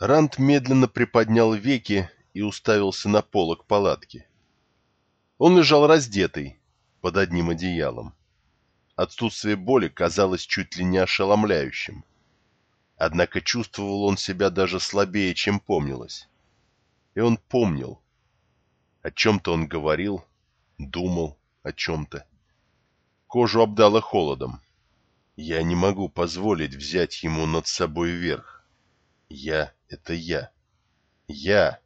Ранд медленно приподнял веки и уставился на полок палатки. Он лежал раздетый, под одним одеялом. Отсутствие боли казалось чуть ли не ошеломляющим. Однако чувствовал он себя даже слабее, чем помнилось. И он помнил. О чем-то он говорил, думал о чем-то. Кожу обдало холодом. Я не могу позволить взять ему над собой верх. Я — это я. Я.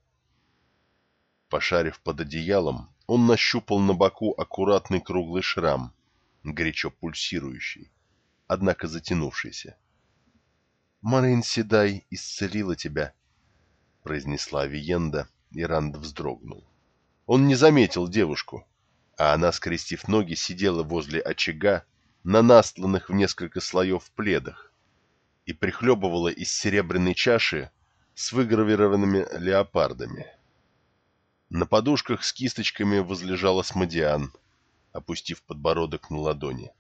Пошарив под одеялом, он нащупал на боку аккуратный круглый шрам, горячо пульсирующий, однако затянувшийся. «Марин Седай исцелила тебя», — произнесла Виенда, и Ранд вздрогнул. Он не заметил девушку, а она, скрестив ноги, сидела возле очага на настланных в несколько слоев пледах и прихлебывала из серебряной чаши с выгравированными леопардами. На подушках с кисточками возлежал Асмодиан, опустив подбородок на ладони.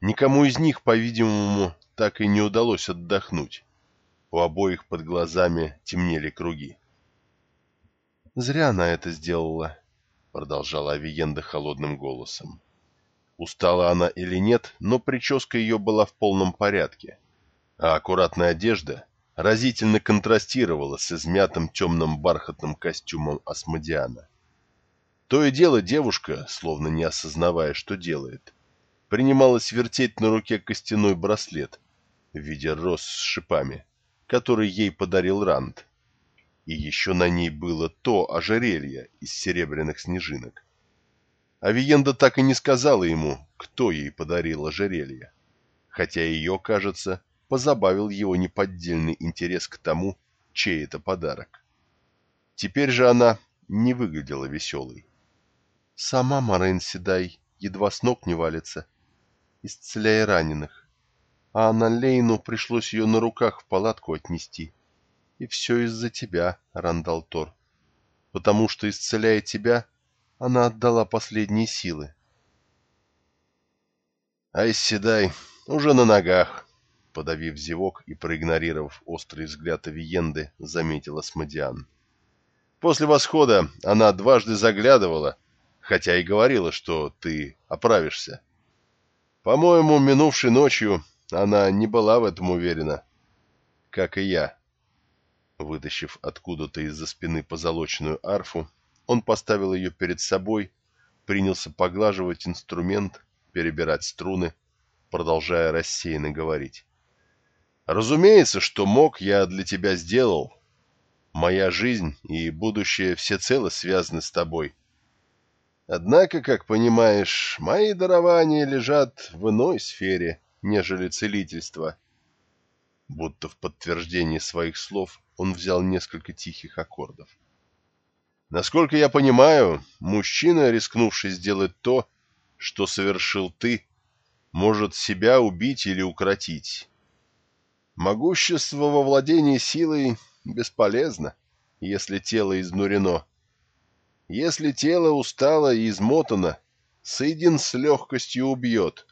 Никому из них, по-видимому, так и не удалось отдохнуть. У обоих под глазами темнели круги. «Зря она это сделала», — продолжала Авиенда холодным голосом. Устала она или нет, но прическа ее была в полном порядке, а аккуратная одежда разительно контрастировала с измятым темным бархатным костюмом Асмодиана. То и дело девушка, словно не осознавая, что делает, принималась вертеть на руке костяной браслет в виде роз с шипами, который ей подарил Ранд. И еще на ней было то ожерелье из серебряных снежинок. Авиенда так и не сказала ему, кто ей подарил ожерелье, хотя ее, кажется, позабавил его неподдельный интерес к тому, чей это подарок. Теперь же она не выглядела веселой. Сама Марен Седай едва с ног не валится, исцеляя раненых, а на Лейну пришлось ее на руках в палатку отнести. И все из-за тебя, Рандал Тор, потому что, исцеляя тебя, она отдала последние силы. Айседай уже на ногах, подавив зевок и проигнорировав острый взгляд Авиенды, заметила Смодиан. После восхода она дважды заглядывала, хотя и говорила, что ты оправишься. По-моему, минувшей ночью она не была в этом уверена, как и я. Вытащив откуда-то из-за спины позолоченную арфу, он поставил ее перед собой, принялся поглаживать инструмент, перебирать струны, продолжая рассеянно говорить. «Разумеется, что мог, я для тебя сделал. Моя жизнь и будущее всецело связаны с тобой. Однако, как понимаешь, мои дарования лежат в иной сфере, нежели целительство». Будто в подтверждение своих слов он взял несколько тихих аккордов. Насколько я понимаю, мужчина, рискнувший сделать то, что совершил ты, может себя убить или укротить. Могущество во владении силой бесполезно, если тело изнурено. Если тело устало и измотано, Сейдин с легкостью убьет.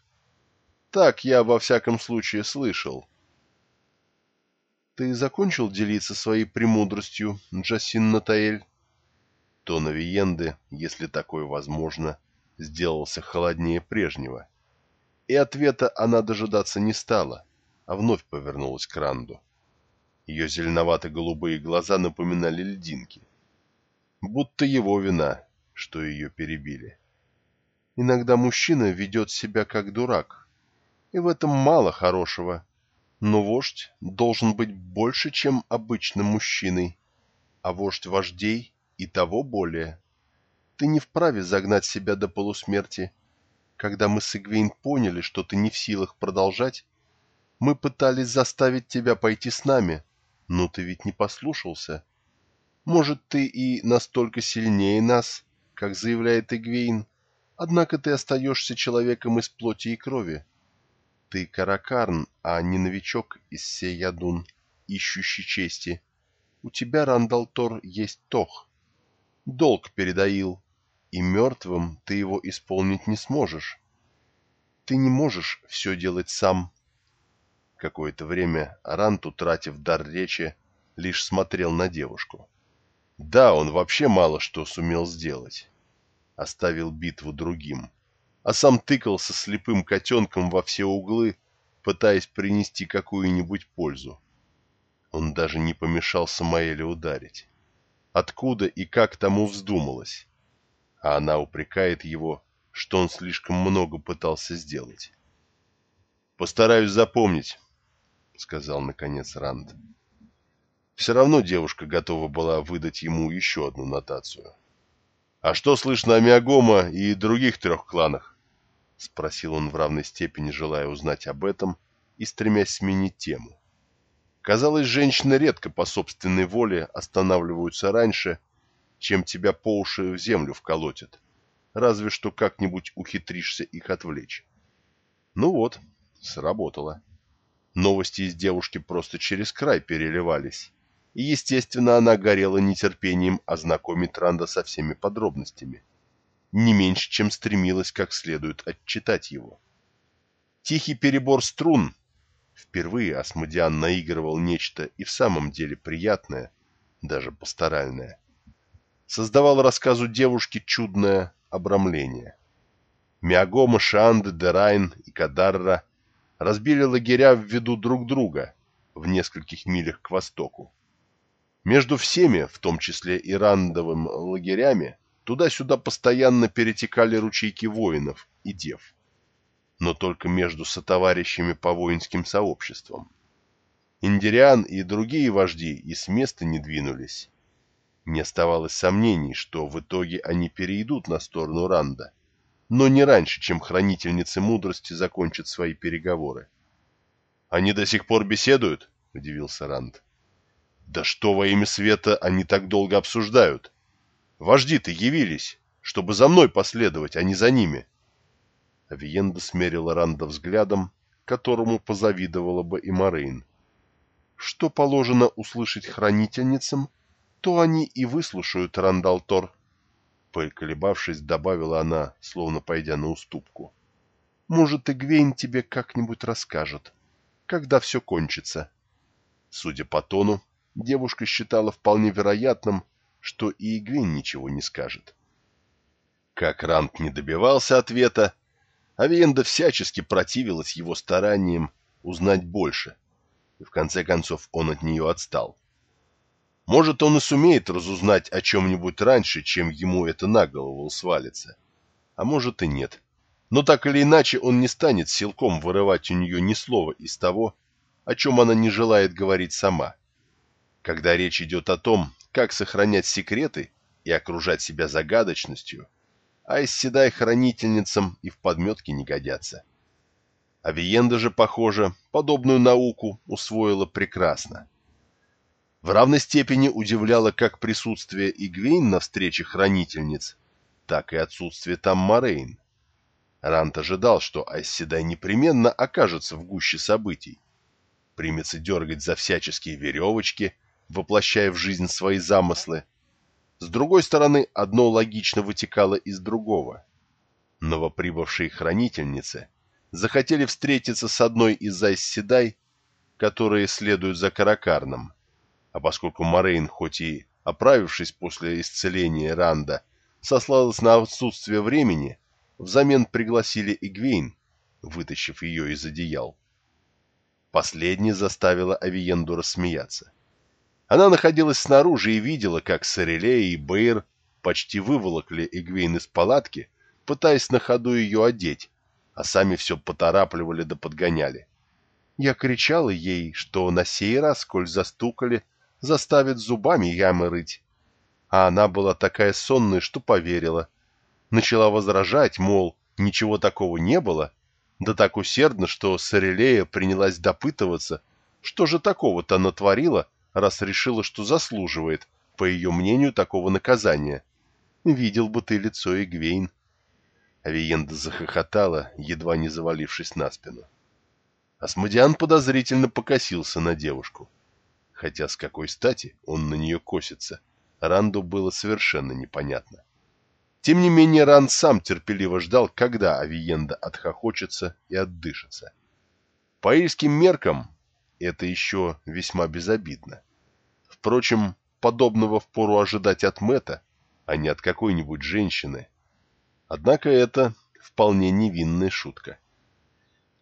Так я во всяком случае слышал. Ты закончил делиться своей премудростью, Джасин Натаэль? Тон Авиенды, если такое возможно, сделался холоднее прежнего. И ответа она дожидаться не стала, а вновь повернулась к Ранду. Ее зеленовато-голубые глаза напоминали льдинки. Будто его вина, что ее перебили. Иногда мужчина ведет себя как дурак, и в этом мало хорошего. Но вождь должен быть больше, чем обычным мужчиной, а вождь вождей и того более. Ты не вправе загнать себя до полусмерти. Когда мы с Игвейн поняли, что ты не в силах продолжать, мы пытались заставить тебя пойти с нами, но ты ведь не послушался. Может, ты и настолько сильнее нас, как заявляет Игвейн, однако ты остаешься человеком из плоти и крови. Ты Каракарн, а не новичок из Сейядун, ищущий чести. У тебя, Рандалтор, есть Тох долг передаил, и мертвым ты его исполнить не сможешь. Ты не можешь все делать сам. Какое-то время Арант, утратив дар речи, лишь смотрел на девушку. Да, он вообще мало что сумел сделать. Оставил битву другим. А сам тыкался слепым котенком во все углы, пытаясь принести какую-нибудь пользу. Он даже не помешал Самаэле ударить. Откуда и как тому вздумалось? А она упрекает его, что он слишком много пытался сделать. «Постараюсь запомнить», — сказал наконец Ранд. Все равно девушка готова была выдать ему еще одну нотацию. «А что слышно о Миагома и других трех кланах?» — спросил он в равной степени, желая узнать об этом и стремясь сменить тему. Казалось, женщины редко по собственной воле останавливаются раньше, чем тебя по уши в землю вколотят, разве что как-нибудь ухитришься их отвлечь. Ну вот, сработало. Новости из девушки просто через край переливались, и, естественно, она горела нетерпением ознакомить Ранда со всеми подробностями, не меньше, чем стремилась как следует отчитать его. Тихий перебор струн Впервые Асмодиан наигрывал нечто и в самом деле приятное, даже пасторальное. Создавал рассказу девушки чудное обрамление. Миагома, Шаанд, Дерайн и Кадарра разбили лагеря в виду друг друга в нескольких милях к востоку. Между всеми, в том числе и рандовым лагерями, туда-сюда постоянно перетекали ручейки воинов и дев но только между сотоварищами по воинским сообществам. Индириан и другие вожди и с места не двинулись. Не оставалось сомнений, что в итоге они перейдут на сторону Ранда, но не раньше, чем хранительницы мудрости закончат свои переговоры. «Они до сих пор беседуют?» — удивился Ранд. «Да что во имя света они так долго обсуждают? Вожди-то явились, чтобы за мной последовать, а не за ними». Авиенда смерила Ранда взглядом, которому позавидовала бы и Морейн. Что положено услышать хранительницам, то они и выслушают, Рандалтор. Поколебавшись, добавила она, словно пойдя на уступку. Может, и Гвейн тебе как-нибудь расскажет, когда все кончится. Судя по тону, девушка считала вполне вероятным, что и Игвейн ничего не скажет. Как Ранд не добивался ответа, Авиенда всячески противилась его стараниям узнать больше, и в конце концов он от нее отстал. Может, он и сумеет разузнать о чем-нибудь раньше, чем ему это на голову свалится. А может и нет. Но так или иначе он не станет силком вырывать у нее ни слова из того, о чем она не желает говорить сама. Когда речь идет о том, как сохранять секреты и окружать себя загадочностью – а из седай хранительницам и в подметке не годятся. Авиенда же, похоже, подобную науку усвоила прекрасно. В равной степени удивляло как присутствие Игвейн на встрече хранительниц, так и отсутствие там Морейн. Рант ожидал, что Айсседай непременно окажется в гуще событий, примется дергать за всяческие веревочки, воплощая в жизнь свои замыслы, с другой стороны, одно логично вытекало из другого. Новоприбывшие хранительницы захотели встретиться с одной из Айсседай, которые следуют за Каракарном. А поскольку Морейн, хоть и оправившись после исцеления Ранда, сослалась на отсутствие времени, взамен пригласили Игвейн, вытащив ее из одеял. Последнее заставило Авиенду рассмеяться. Она находилась снаружи и видела, как Сорелея и Бэйр почти выволокли Эгвейн из палатки, пытаясь на ходу ее одеть, а сами все поторапливали да подгоняли. Я кричала ей, что на сей раз, коль застукали, заставит зубами ямы рыть. А она была такая сонная, что поверила. Начала возражать, мол, ничего такого не было, да так усердно, что Сорелея принялась допытываться, что же такого-то натворила, раз решила, что заслуживает, по ее мнению, такого наказания. Видел бы ты лицо Игвейн. Авиенда захохотала, едва не завалившись на спину. Асмодиан подозрительно покосился на девушку. Хотя с какой стати он на нее косится, Ранду было совершенно непонятно. Тем не менее, Ранд сам терпеливо ждал, когда Авиенда отхохочется и отдышится. По ильским меркам это еще весьма безобидно. Впрочем, подобного впору ожидать от Мэта, а не от какой-нибудь женщины. Однако это вполне невинная шутка.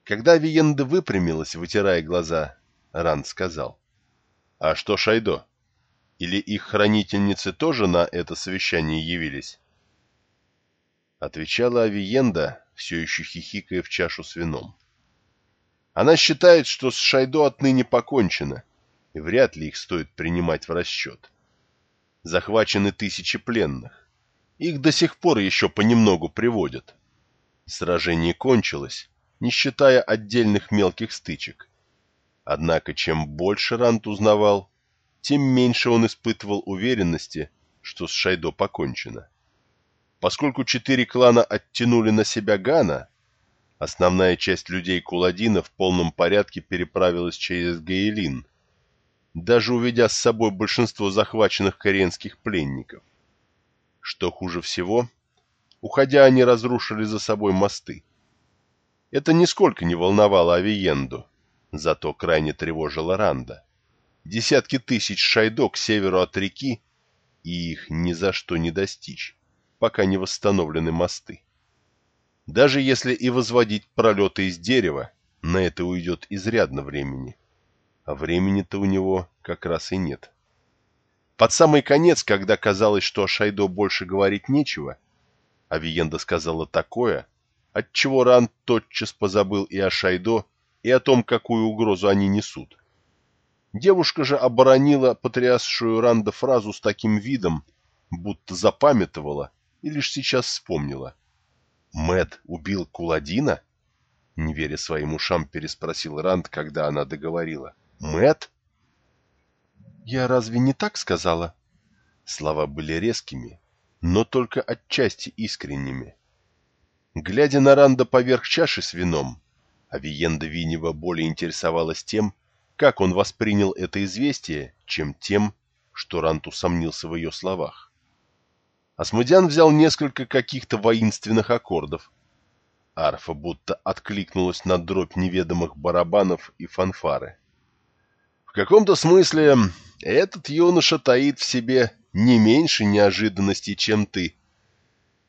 Когда Виенда выпрямилась, вытирая глаза, Ранд сказал. «А что Шайдо? Или их хранительницы тоже на это совещание явились?» Отвечала Авиенда, все еще хихикая в чашу с вином. Она считает, что с Шайдо отныне покончено, и вряд ли их стоит принимать в расчет. Захвачены тысячи пленных. Их до сих пор еще понемногу приводят. Сражение кончилось, не считая отдельных мелких стычек. Однако, чем больше Рант узнавал, тем меньше он испытывал уверенности, что с Шайдо покончено. Поскольку четыре клана оттянули на себя Гана, основная часть людей Куладина в полном порядке переправилась через Гейлин, даже уведя с собой большинство захваченных коренских пленников. Что хуже всего, уходя они разрушили за собой мосты. Это нисколько не волновало Авиенду, зато крайне тревожило Ранда. Десятки тысяч шайдок к северу от реки, и их ни за что не достичь, пока не восстановлены мосты. Даже если и возводить пролеты из дерева, на это уйдет изрядно времени. А времени-то у него как раз и нет. Под самый конец, когда казалось, что о Шайдо больше говорить нечего, Авиенда сказала такое, отчего Ран тотчас позабыл и о Шайдо, и о том, какую угрозу они несут. Девушка же оборонила потрясшую Ранда фразу с таким видом, будто запамятовала и лишь сейчас вспомнила. Мэт убил Куладина? Не веря своим ушам, переспросил Ранд, когда она договорила. Мэт? Я разве не так сказала? Слова были резкими, но только отчасти искренними. Глядя на Ранда поверх чаши с вином, Авиенда Винева более интересовалась тем, как он воспринял это известие, чем тем, что Ранд усомнился в ее словах. Асмодиан взял несколько каких-то воинственных аккордов. Арфа будто откликнулась на дробь неведомых барабанов и фанфары. В каком-то смысле этот юноша таит в себе не меньше неожиданностей, чем ты.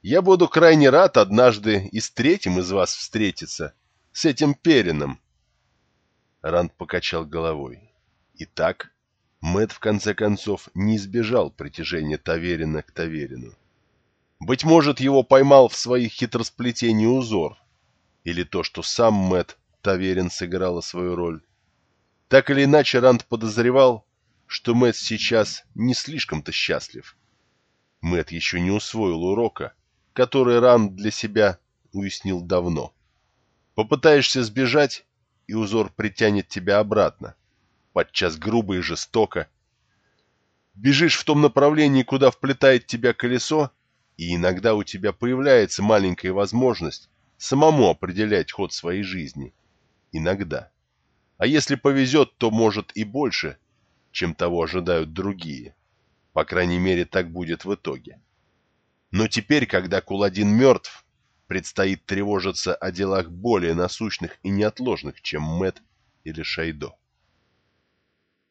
Я буду крайне рад однажды и с третьим из вас встретиться, с этим Перином. Ранд покачал головой. Итак, Мэт в конце концов не избежал притяжения Таверина к Таверину. Быть может, его поймал в своих хитросплетении узор, или то, что сам Мэт Таверин сыграла свою роль. Так или иначе, Ранд подозревал, что Мэт сейчас не слишком-то счастлив. Мэт еще не усвоил урока, который Ранд для себя уяснил давно. Попытаешься сбежать, и узор притянет тебя обратно, подчас грубо и жестоко. Бежишь в том направлении, куда вплетает тебя колесо, и иногда у тебя появляется маленькая возможность самому определять ход своей жизни. Иногда. А если повезет, то может и больше, чем того ожидают другие. По крайней мере, так будет в итоге. Но теперь, когда Куладин мертв, предстоит тревожиться о делах более насущных и неотложных, чем Мэт или Шайдо.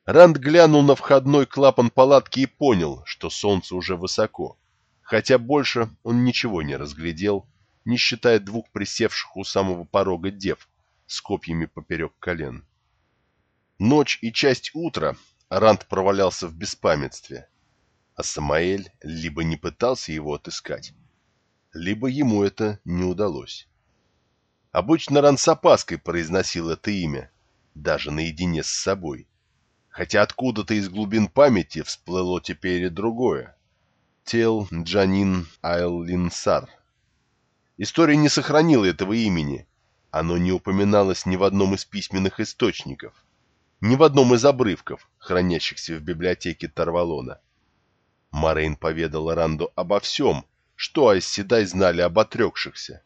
Ранд глянул на входной клапан палатки и понял, что солнце уже высоко, хотя больше он ничего не разглядел, не считая двух присевших у самого порога дев с копьями поперек колен. Ночь и часть утра Ранд провалялся в беспамятстве, а Самаэль либо не пытался его отыскать, либо ему это не удалось. Обычно Ран с опаской произносил это имя, даже наедине с собой, хотя откуда-то из глубин памяти всплыло теперь и другое. Тел Джанин Айлинсар. История не сохранила этого имени, оно не упоминалось ни в одном из письменных источников, ни в одном из обрывков, хранящихся в библиотеке Тарвалона. Морейн поведал Ранду обо всем, что Айсседай знали об отрекшихся,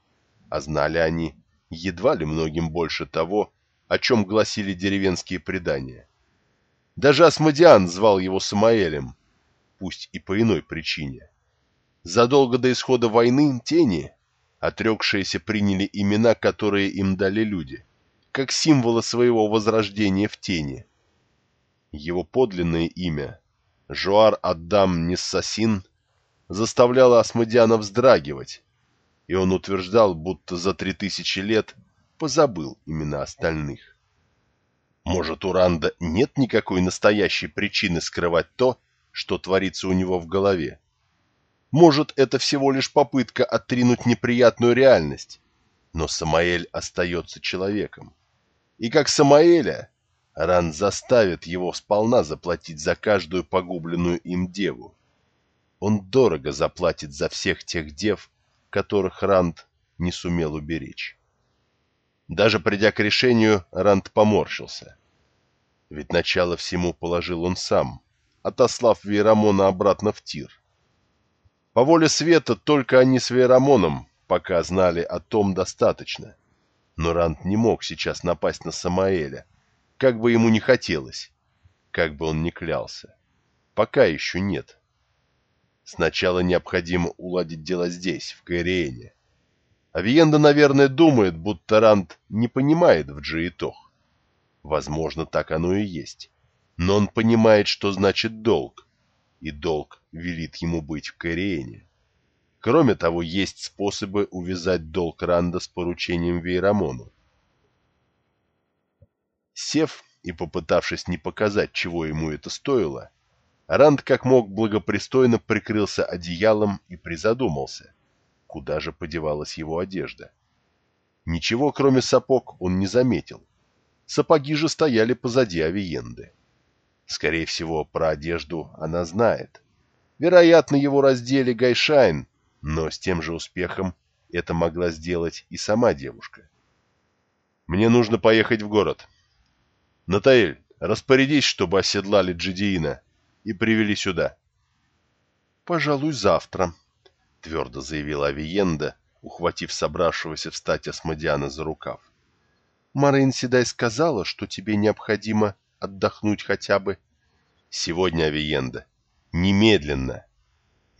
а знали они едва ли многим больше того, о чем гласили деревенские предания. Даже Асмодиан звал его Самаэлем, пусть и по иной причине. Задолго до исхода войны тени, отрекшиеся, приняли имена, которые им дали люди, как символы своего возрождения в тени. Его подлинное имя Жуар Аддам Ниссасин заставляла Асмодиана вздрагивать, и он утверждал, будто за три тысячи лет позабыл имена остальных. Может, у Ранда нет никакой настоящей причины скрывать то, что творится у него в голове? Может, это всего лишь попытка отринуть неприятную реальность, но Самаэль остается человеком. И как Самаэля, Ранд заставит его сполна заплатить за каждую погубленную им деву. Он дорого заплатит за всех тех дев, которых Ранд не сумел уберечь. Даже придя к решению, Ранд поморщился. Ведь начало всему положил он сам, отослав Вейрамона обратно в тир. По воле света только они с Вейрамоном пока знали о том достаточно. Но Ранд не мог сейчас напасть на Самаэля, как бы ему ни хотелось, как бы он ни клялся. Пока еще нет. Сначала необходимо уладить дело здесь, в Каириэне. Авиенда, наверное, думает, будто Ранд не понимает в Джиитох. Возможно, так оно и есть. Но он понимает, что значит долг, и долг велит ему быть в Каириэне. Кроме того, есть способы увязать долг Ранда с поручением Вейрамону. Сев и попытавшись не показать, чего ему это стоило, Ранд как мог благопристойно прикрылся одеялом и призадумался, куда же подевалась его одежда. Ничего, кроме сапог, он не заметил. Сапоги же стояли позади Авиенды. Скорее всего, про одежду она знает. Вероятно, его раздели Гайшайн, но с тем же успехом это могла сделать и сама девушка. «Мне нужно поехать в город. Натаэль, распорядись, чтобы оседлали Джидиина и привели сюда». «Пожалуй, завтра», — твердо заявила Авиенда, ухватив собравшегося встать Асмодиана за рукав. «Марин Седай сказала, что тебе необходимо отдохнуть хотя бы...» «Сегодня, Авиенда. Немедленно!»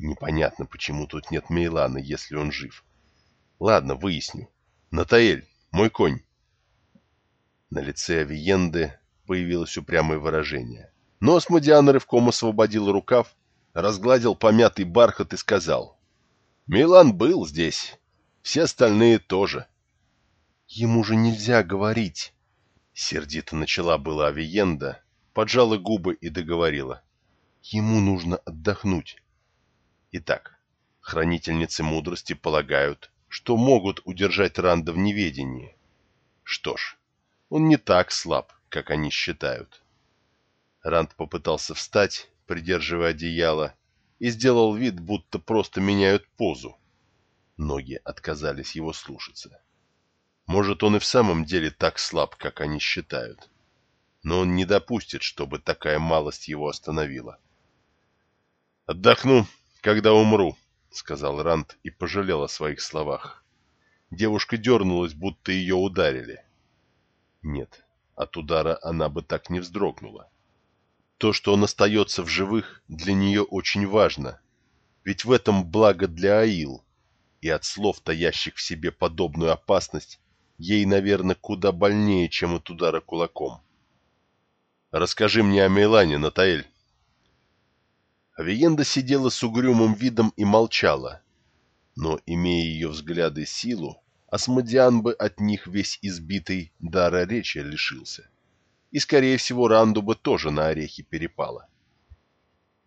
Непонятно, почему тут нет Мейлана, если он жив. Ладно, выясню. Натаэль, мой конь. На лице Авиенды появилось упрямое выражение. Но Асмодиан рывком освободил рукав, разгладил помятый бархат и сказал. «Милан был здесь. Все остальные тоже». «Ему же нельзя говорить!» Сердито начала была Авиенда, поджала губы и договорила. «Ему нужно отдохнуть. Итак, хранительницы мудрости полагают, что могут удержать Ранда в неведении. Что ж, он не так слаб, как они считают. Ранд попытался встать, придерживая одеяло, и сделал вид, будто просто меняют позу. Ноги отказались его слушаться. Может, он и в самом деле так слаб, как они считают. Но он не допустит, чтобы такая малость его остановила. «Отдохну», когда умру», — сказал Ранд и пожалел о своих словах. Девушка дернулась, будто ее ударили. Нет, от удара она бы так не вздрогнула. То, что он остается в живых, для нее очень важно, ведь в этом благо для Аил, и от слов, таящих в себе подобную опасность, ей, наверное, куда больнее, чем от удара кулаком. «Расскажи мне о Мейлане, Натаэль», Авиенда сидела с угрюмым видом и молчала. Но, имея ее взгляды силу, Асмодиан бы от них весь избитый дара речи лишился. И, скорее всего, Ранду бы тоже на орехи перепало.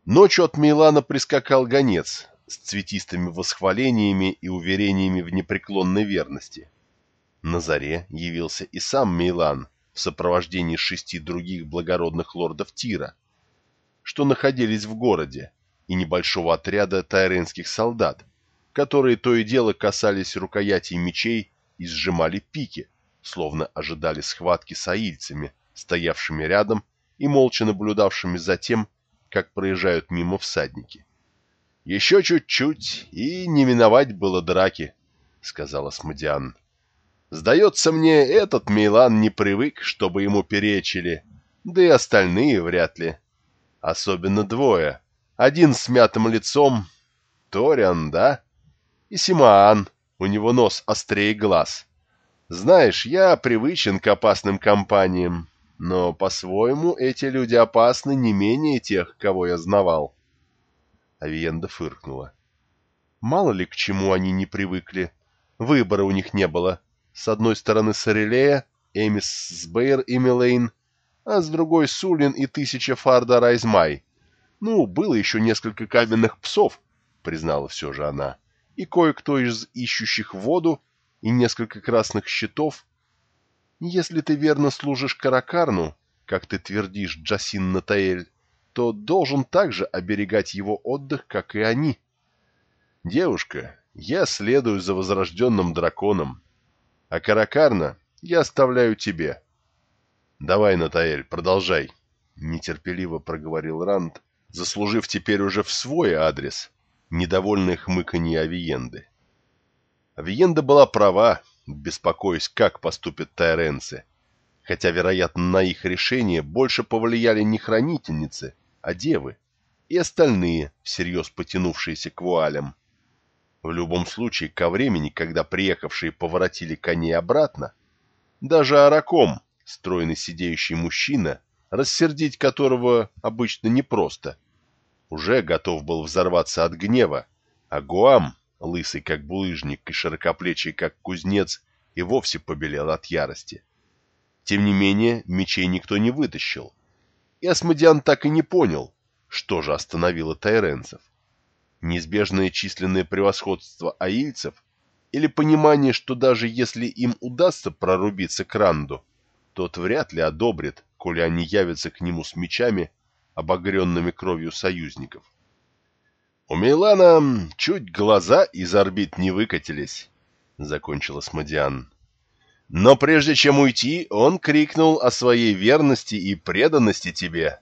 Ночью от Милана прискакал гонец с цветистыми восхвалениями и уверениями в непреклонной верности. На заре явился и сам Милан в сопровождении шести других благородных лордов Тира, что находились в городе, и небольшого отряда тайренских солдат, которые то и дело касались рукоятей мечей и сжимали пики, словно ожидали схватки с аильцами, стоявшими рядом и молча наблюдавшими за тем, как проезжают мимо всадники. «Еще чуть-чуть, и не миновать было драки», — сказала Смодиан. «Сдается мне, этот Мейлан не привык, чтобы ему перечили, да и остальные вряд ли». Особенно двое. Один с мятым лицом. Ториан, да? И Симаан. У него нос острее глаз. Знаешь, я привычен к опасным компаниям. Но по-своему эти люди опасны не менее тех, кого я знавал. Авиенда фыркнула. Мало ли к чему они не привыкли. Выбора у них не было. С одной стороны Сорелея, Эмис Сбейр и Милейн, а с другой Сулин и тысяча Фарда Райзмай. Ну, было еще несколько каменных псов, признала все же она, и кое-кто из ищущих воду, и несколько красных щитов. Если ты верно служишь Каракарну, как ты твердишь, Джасин Натаэль, то должен также оберегать его отдых, как и они. Девушка, я следую за возрожденным драконом, а Каракарна я оставляю тебе. Давай, Натаэль, продолжай, — нетерпеливо проговорил Ранд, заслужив теперь уже в свой адрес недовольное хмыканье Авиенды. Авиенда была права, беспокоясь, как поступят тайренцы, хотя, вероятно, на их решение больше повлияли не хранительницы, а девы и остальные, всерьез потянувшиеся к вуалям. В любом случае, ко времени, когда приехавшие поворотили коней обратно, даже араком, стройный сидеющий мужчина, рассердить которого обычно непросто, уже готов был взорваться от гнева, а Гуам, лысый как булыжник и широкоплечий как кузнец, и вовсе побелел от ярости. Тем не менее, мечей никто не вытащил, и Асмодиан так и не понял, что же остановило тайренцев. Неизбежное численное превосходство аильцев или понимание, что даже если им удастся прорубиться к Ранду, тот вряд ли одобрит, коли они явятся к нему с мечами, обогренными кровью союзников. У Милана чуть глаза из орбит не выкатились, — закончила Смодиан. Но прежде чем уйти, он крикнул о своей верности и преданности тебе.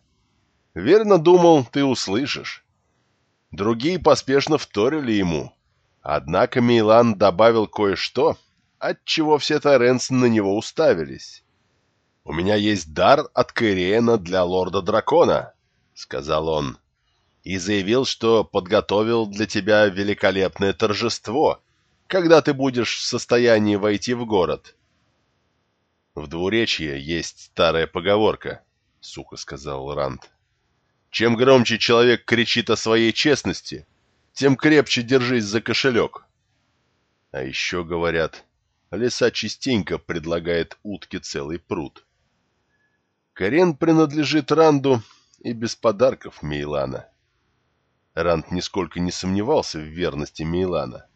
Верно думал, ты услышишь. Другие поспешно вторили ему. Однако Мейлан добавил кое-что, от чего все Торренсы на него уставились. «У меня есть дар от Кэриэна для лорда-дракона», — сказал он, и заявил, что подготовил для тебя великолепное торжество, когда ты будешь в состоянии войти в город. В двуречье есть старая поговорка, — сухо сказал Ранд. Чем громче человек кричит о своей честности, тем крепче держись за кошелек. А еще, говорят, леса частенько предлагает утке целый пруд. Карен принадлежит Ранду и без подарков Мейлана. Ранд нисколько не сомневался в верности Мейлана.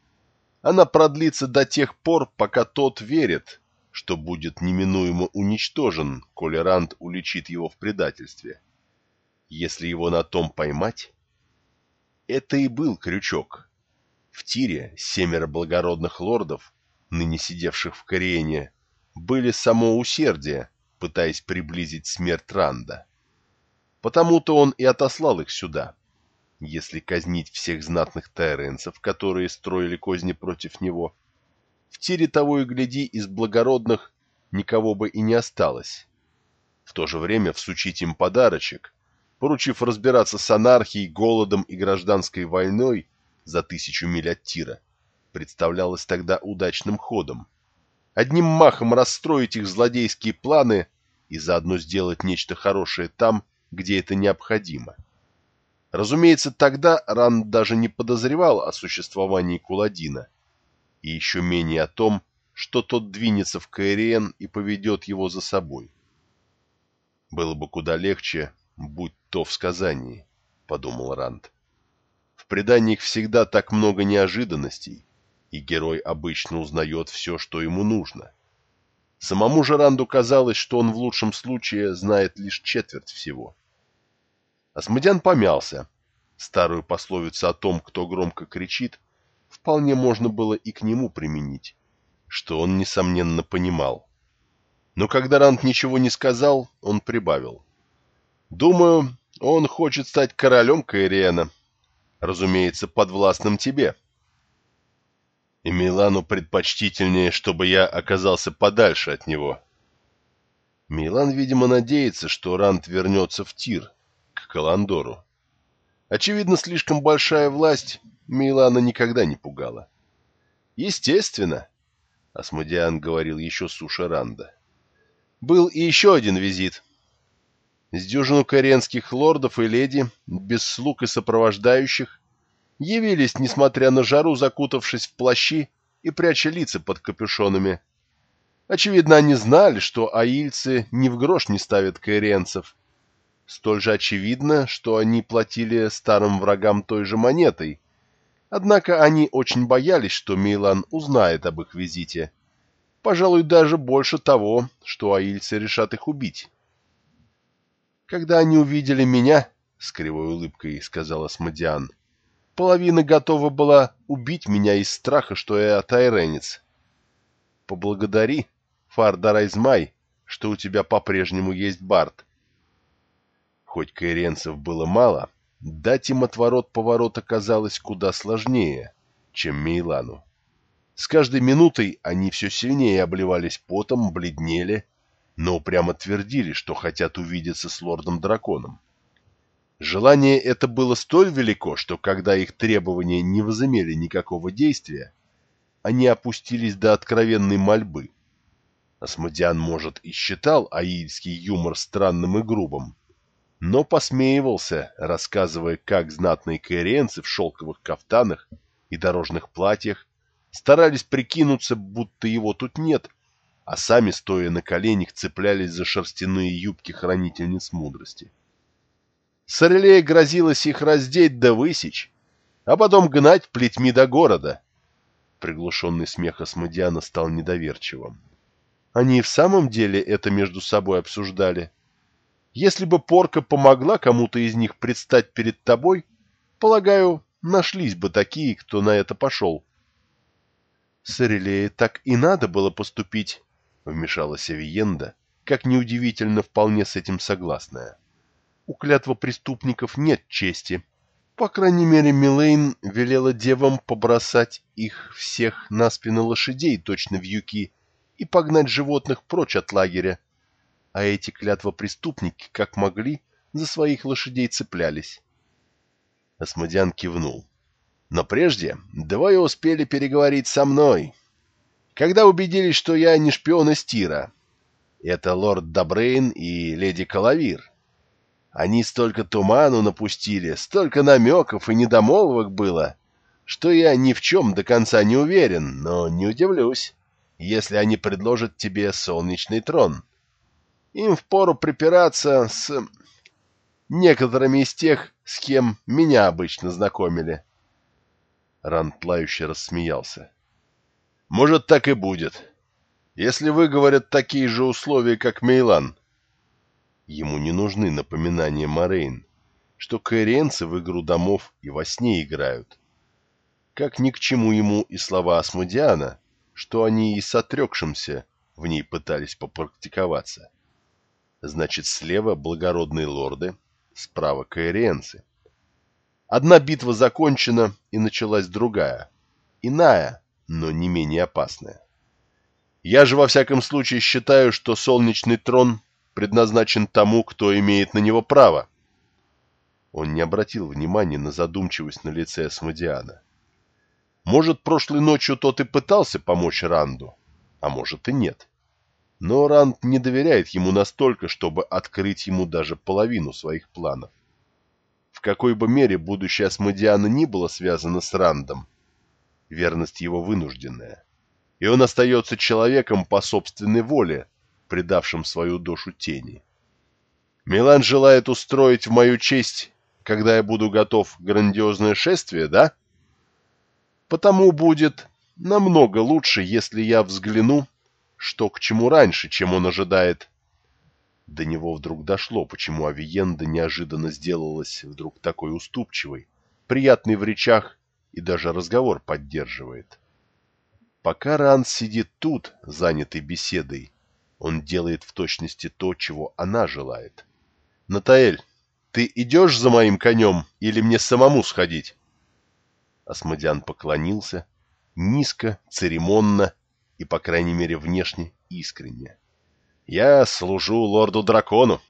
Она продлится до тех пор, пока тот верит, что будет неминуемо уничтожен, коли Ранд уличит его в предательстве. Если его на том поймать... Это и был крючок. В тире семеро благородных лордов, ныне сидевших в Кориене, были само усердие, пытаясь приблизить смерть Ранда. Потому-то он и отослал их сюда. Если казнить всех знатных тайренцев, которые строили козни против него, — в тире того и гляди из благородных никого бы и не осталось. В то же время всучить им подарочек, поручив разбираться с анархией, голодом и гражданской войной за тысячу миль от тира, представлялось тогда удачным ходом. Одним махом расстроить их злодейские планы и заодно сделать нечто хорошее там, где это необходимо. Разумеется, тогда Ран даже не подозревал о существовании Куладина – и еще менее о том, что тот двинется в Каэриен и поведет его за собой. Было бы куда легче, будь то в сказании, — подумал Ранд. В преданиях всегда так много неожиданностей, и герой обычно узнает все, что ему нужно. Самому же Ранду казалось, что он в лучшем случае знает лишь четверть всего. Асмодян помялся. Старую пословицу о том, кто громко кричит, вполне можно было и к нему применить, что он, несомненно, понимал. Но когда Рант ничего не сказал, он прибавил. «Думаю, он хочет стать королем Каириэна, разумеется, подвластным тебе». И Милану предпочтительнее, чтобы я оказался подальше от него. Милан, видимо, надеется, что Рант вернется в Тир, Каландору. Очевидно, слишком большая власть Милана никогда не пугала. Естественно, Асмодиан говорил еще суше Ранда. Был и еще один визит, с дюжину коренских лордов и леди, без слуг и сопровождающих, явились, несмотря на жару, закутавшись в плащи и пряча лица под капюшонами. Очевидно, они знали, что аильцы ни в грош не ставят каиренцев. Столь же очевидно, что они платили старым врагам той же монетой. Однако они очень боялись, что Мейлан узнает об их визите. Пожалуй, даже больше того, что аильцы решат их убить. Когда они увидели меня, — с кривой улыбкой сказала Смодиан, — половина готова была убить меня из страха, что я тайренец. Поблагодари, Фардарайзмай, что у тебя по-прежнему есть Барт. Хоть каиренцев было мало, дать им отворот-поворот оказалось куда сложнее, чем Мейлану. С каждой минутой они все сильнее обливались потом, бледнели, но прямо твердили, что хотят увидеться с лордом-драконом. Желание это было столь велико, что когда их требования не возымели никакого действия, они опустились до откровенной мольбы. Асмодиан, может, и считал аильский юмор странным и грубым, но посмеивался, рассказывая, как знатные каиренцы в шелковых кафтанах и дорожных платьях старались прикинуться, будто его тут нет, а сами, стоя на коленях, цеплялись за шерстяные юбки хранительниц мудрости. Сорелея грозилась их раздеть да высечь, а потом гнать плетьми до города. Приглушенный смех Асмодиана стал недоверчивым. Они в самом деле это между собой обсуждали. Если бы порка помогла кому-то из них предстать перед тобой, полагаю, нашлись бы такие, кто на это пошел. Сорелее так и надо было поступить, вмешалась Авиенда, как неудивительно, вполне с этим согласная. У клятва преступников нет чести. По крайней мере, Милейн велела девам побросать их всех на спины лошадей, точно в юки, и погнать животных прочь от лагеря. А эти клятва преступники, как могли, за своих лошадей цеплялись. Осмодян кивнул. Но прежде двое успели переговорить со мной, когда убедились, что я не шпион из Тира. Это лорд Добрейн и леди Калавир. Они столько туману напустили, столько намеков и недомолвок было, что я ни в чем до конца не уверен, но не удивлюсь, если они предложат тебе солнечный трон. Им впору припираться с некоторыми из тех, с кем меня обычно знакомили. Ранд тлающе рассмеялся. Может, так и будет. Если вы, говорят, такие же условия, как Мейлан. Ему не нужны напоминания Морейн, что каиренцы в игру домов и во сне играют. Как ни к чему ему и слова Асмодиана, что они и с отрекшимся в ней пытались попрактиковаться. Значит, слева благородные лорды, справа каиренцы. Одна битва закончена, и началась другая. Иная, но не менее опасная. Я же во всяком случае считаю, что солнечный трон предназначен тому, кто имеет на него право. Он не обратил внимания на задумчивость на лице Асмодиана. Может, прошлой ночью тот и пытался помочь Ранду, а может и нет. Но Ранд не доверяет ему настолько, чтобы открыть ему даже половину своих планов. В какой бы мере будущее Асмодиана ни было связано с Рандом, верность его вынужденная. И он остается человеком по собственной воле, предавшим свою душу тени. Милан желает устроить в мою честь, когда я буду готов, грандиозное шествие, да? Потому будет намного лучше, если я взгляну, что к чему раньше, чем он ожидает. До него вдруг дошло, почему Авиенда неожиданно сделалась вдруг такой уступчивой, приятной в речах и даже разговор поддерживает. Пока Ранс сидит тут, занятый беседой, он делает в точности то, чего она желает. «Натаэль, ты идешь за моим конем или мне самому сходить?» Асмодиан поклонился, низко, церемонно и, по крайней мере, внешне искренне. «Я служу лорду-дракону»,